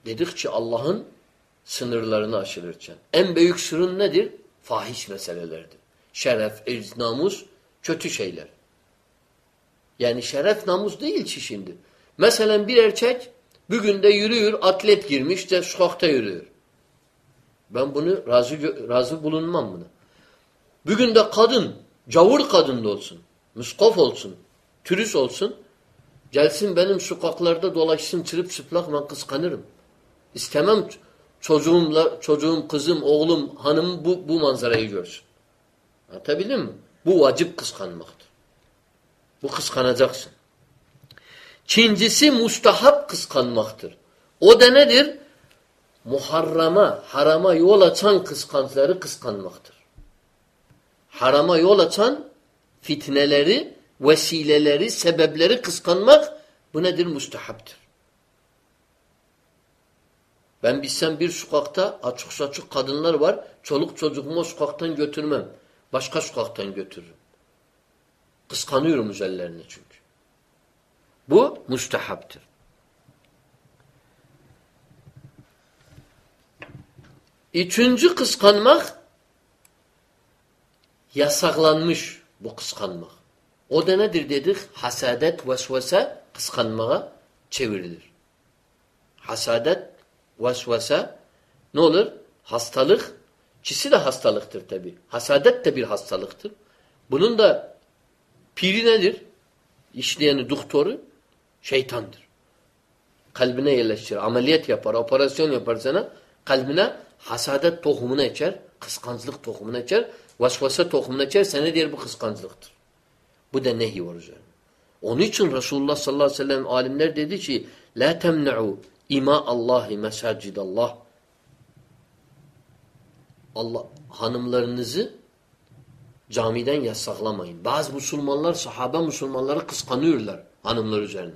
Dedik ki Allah'ın sınırlarını aşılırken. En büyük sırrın nedir? Fahiş meselelerdir. Şeref, irz, namus, kötü şeyler. Yani şeref, namus değil ki şimdi. Mesela bir erkek bugün de yürüyor, atlet girmiş de sokakta yürüyor. Ben bunu razı, razı bulunmam buna. Bugün de kadın Cavur kadın da olsun. Muskaf olsun. Turist olsun. Gelsin benim sokaklarda dolaşsın çırıp çıplak ben kıskanırım. İstemem çocuğumla, çocuğum, kızım, oğlum, hanım bu, bu manzarayı görsün. Anlatabildim mi? Bu vacip kıskanmaktır. Bu kıskanacaksın. Çincisi mustahap kıskanmaktır. O da nedir? Muharrama, harama yol açan kıskançları kıskanmaktır harama yol açan fitneleri, vesileleri, sebepleri kıskanmak bu nedir? Mustahaptır. Ben bilsem bir sokakta açık saçık kadınlar var. Çoluk çocuğumu sokaktan götürmem. Başka sokaktan götürürüm. Kıskanıyorum üzerlerine çünkü. Bu mustahaptır. Üçüncü kıskanmak yasaklanmış bu kıskanmak. O da nedir dedik? Hasadet, vesvese kıskanmaya çevrilir. Hasadet, vesvese ne olur? Hastalık. İkisi de hastalıktır tabi. Hasadet de bir hastalıktır. Bunun da piri nedir? İşleyeni, doktoru şeytandır. Kalbine yerleştirir. Ameliyat yapar, operasyon yapar sana. Kalbine hasadet tohumunu eker, kıskançlık tohumunu eker. Vasvasa tohumuna içerse diğer bu kıskançlıktır. Bu da nehi var üzerine. Onun için Resulullah sallallahu aleyhi ve sellem alimler dedi ki La temne'u ima Allahi mesacidallah Allah hanımlarınızı camiden yasaklamayın. Bazı Müslümanlar, sahabe Müslümanları kıskanıyorlar hanımlar üzerine.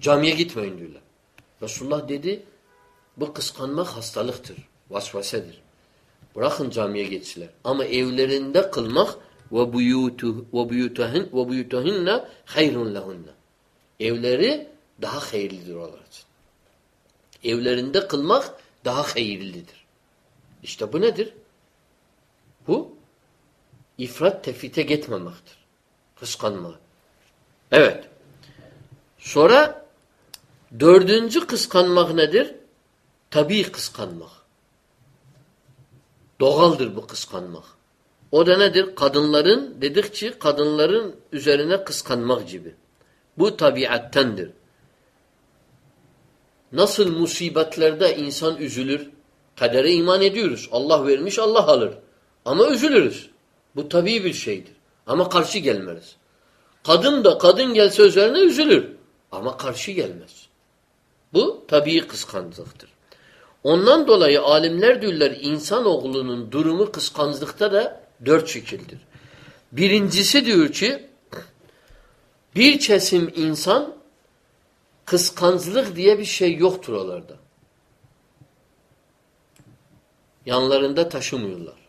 Camiye gitmeyin diyorlar. Resulullah dedi bu kıskanmak hastalıktır, vasvasedir. Bırakın camiye geçsiler. Ama evlerinde kılmak ve buyutu ve buyutuhin ve buyutuhinne hayrun lehunne. Evleri daha hayırlıdır onlar için. Evlerinde kılmak daha hayırlıdır. İşte bu nedir? Bu ifrat tefite gitmemektir. Kıskanma. Evet. Sonra dördüncü kıskanmak nedir? Tabii kıskanmak. Doğaldır bu kıskanmak. O da nedir? Kadınların dedikçe kadınların üzerine kıskanmak gibi. Bu tabiattendir. Nasıl musibetlerde insan üzülür? Kadere iman ediyoruz. Allah vermiş Allah alır. Ama üzülürüz. Bu tabii bir şeydir. Ama karşı gelmez. Kadın da kadın gelse üzerine üzülür. Ama karşı gelmez. Bu tabii kıskançlıktır. Ondan dolayı alimler diyorlar insanoğlunun durumu kıskançlıkta da dört şekildir. Birincisi diyor ki bir kesim insan kıskançlık diye bir şey yoktur onlarda. Yanlarında taşımıyorlar.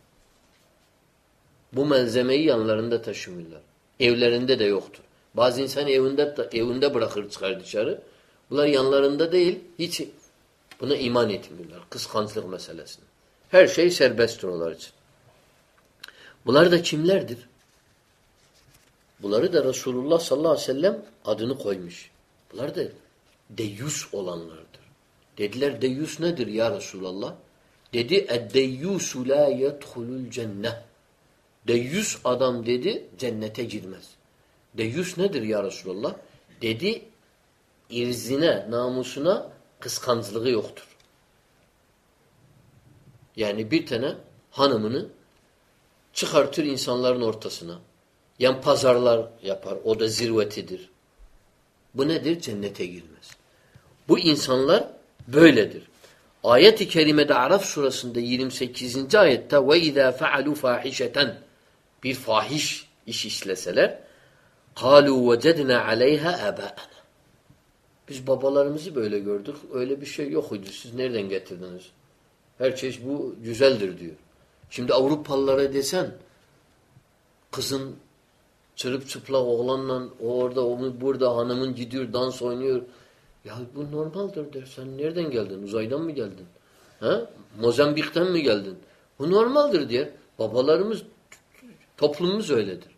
Bu malzemeyi yanlarında taşımıyorlar. Evlerinde de yoktur. Bazı insan evinde evinde bırakır çıkar dışarı. Bunlar yanlarında değil. Hiç buna iman etmiyorlar. Kıskançlık meselesine. Her şey serbesttir onlar için. Bunlar da kimlerdir? Bunları da Resulullah sallallahu aleyhi ve sellem adını koymuş. Bunlar da deyyus olanlardır. Dediler deyyus nedir ya Resulallah? Dedi eddeyyusu la yedhulul cenneh. Deyyus adam dedi cennete girmez. Deyyus nedir ya Resulallah? Dedi irzine, namusuna kıskançlığı yoktur. Yani bir tane hanımını çıkartır insanların ortasına. Yani pazarlar yapar. O da zirvetidir. Bu nedir? Cennete girmez. Bu insanlar böyledir. Ayet-i kerimede Araf surasında 28. ayette ve izâ fealu fâhişeten bir fahiş iş işleseler kâlû vecednâ aleyha ebâena biz babalarımızı böyle gördük. Öyle bir şey yok idi. Siz nereden getirdiniz? Her şey bu güzeldir diyor. Şimdi Avrupalılara desen kızın çırıp çıplak oğlanla o orada o burada hanımın gidiyor dans oynuyor. Ya bu normaldir der. Sen nereden geldin? Uzaydan mı geldin? Ha? Mozambik'ten mi geldin? Bu normaldir diyor. Babalarımız toplumumuz öyledir.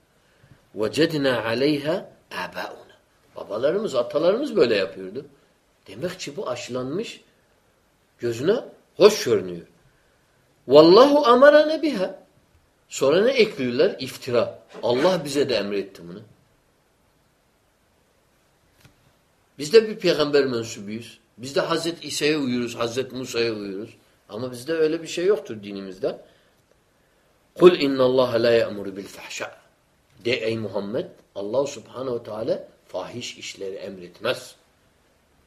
Vecedna aleyha abaun. Babalarımız, atalarımız böyle yapıyordu. Demek ki bu aşılanmış gözüne hoş görünüyor. Vallahu amarane biha. Sonra ne ekliyorlar? İftira. Allah bize de emretti bunu. Biz de bir peygamber mensubuyuz. Biz de Hazreti İsa'ya uyuyoruz, Hazreti Musa'ya uyuyoruz. Ama bizde öyle bir şey yoktur dinimizde. Kul inna Allah la ya'muru bil fahşa. De ey Muhammed Allah Subhanahu ve Teala fahiş işleri emretmez.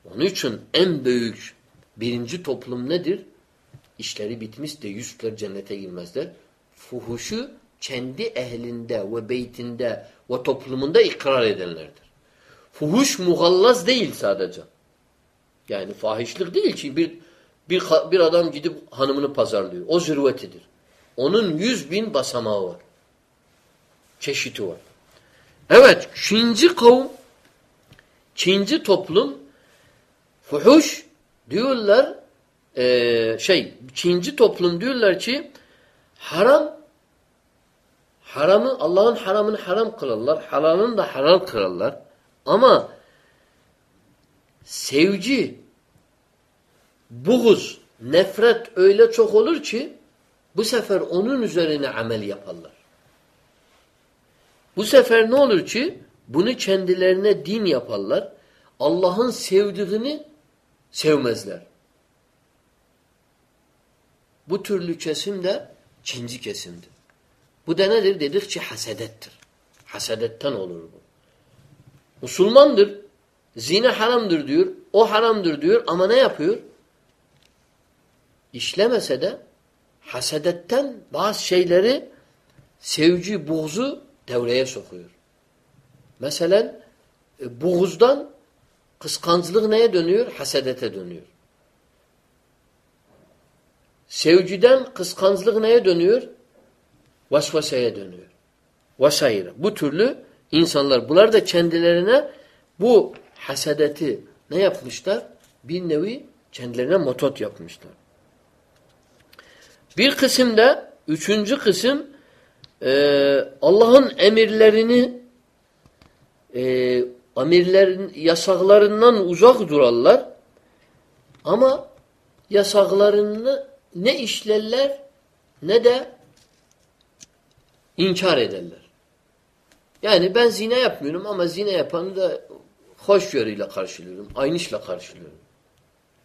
Onun için en büyük birinci toplum nedir? İşleri bitmiş de yüzler cennete girmezler. Fuhuşu kendi ehlinde ve beytinde ve toplumunda ikrar edenlerdir. Fuhuş muhallaz değil sadece. Yani fahişlik değil ki bir bir, bir adam gidip hanımını pazarlıyor. O zirvetidir. Onun yüz bin basamağı var. Çeşidi var. Evet, Çinci kavm, Çinci toplum fuhuş diyorlar e, şey, Çinci toplum diyorlar ki haram haramı Allah'ın haramını haram kılarlar. Halalını da halal kılarlar. Ama sevci, buğuz, nefret öyle çok olur ki bu sefer onun üzerine amel yaparlar. Bu sefer ne olur ki bunu kendilerine din yaparlar. Allah'ın sevdiğini sevmezler. Bu türlü kesim de Çinci kesimdir. Bu da nedir? Dedikçe hasedettir. Hasedetten olur bu. Musulmandır. Zine haramdır diyor. O haramdır diyor ama ne yapıyor? İşlemese de hasedetten bazı şeyleri sevci, buğzu devreye sokuyor. Mesela e, buğuzdan kıskançlık neye dönüyor? Hasedete dönüyor. Sevciden kıskançlık neye dönüyor? Vasvasaya dönüyor. Vesaire. Bu türlü insanlar bunlar da kendilerine bu hasedeti ne yapmışlar? Bir nevi kendilerine motot yapmışlar. Bir kısım da üçüncü kısım e, Allah'ın emirlerini e, emirlerin yasaklarından uzak durarlar ama yasaklarını ne işlerler ne de inkar ederler. Yani ben zina yapmıyorum ama zina yapanı da hoşgörüyle karşılıyorum. Aynışla karşılıyorum.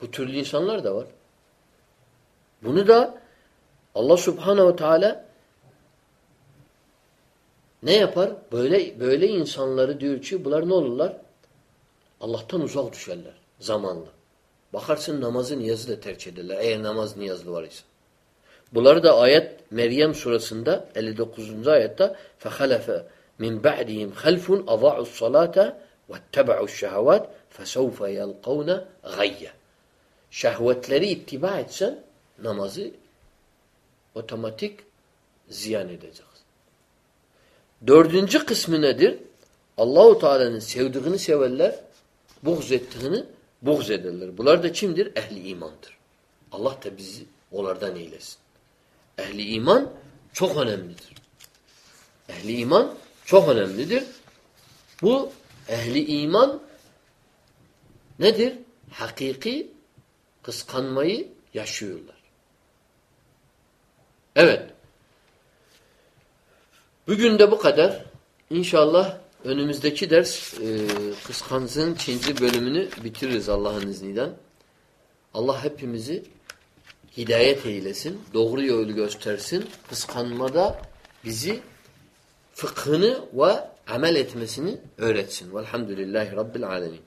Bu türlü insanlar da var. Bunu da Allah Subhanahu Teala ne yapar? Böyle böyle insanları diyor ki bunlar ne olurlar? Allah'tan uzak düşerler zamanla. Bakarsın namazı niyazı da terk ederler. Eğer namaz niyazlı var ise. Bunları da ayet Meryem surasında 59. ayette فَخَلَفَ مِنْ بَعْدِهِمْ خَلْفٌ أَضَعُوا الصَّلَاةَ وَاتَّبَعُوا الشَّهَوَاتِ فَسَوْفَ يَلْقَوْنَ غَيَّ Şehvetleri ittiba etsen namazı otomatik ziyan edeceksin. Dördüncü kısmı nedir? Allahu Teala'nın sevdiğini severler, buğz ettiğini buğz ederler. Bunlar da kimdir? Ehli imandır. Allah da bizi onlardan eylesin. Ehli iman çok önemlidir. Ehli iman çok önemlidir. Bu ehli iman nedir? Hakiki kıskanmayı yaşıyorlar. Evet. Bugün de bu kadar. İnşallah önümüzdeki ders e, kıskancının ikinci bölümünü bitiririz Allah'ın izniyle. Allah hepimizi hidayet eylesin, doğru yolu göstersin. Kıskanmada bizi fıkhını ve amel etmesini öğretsin. Velhamdülillahi Rabbil alemin.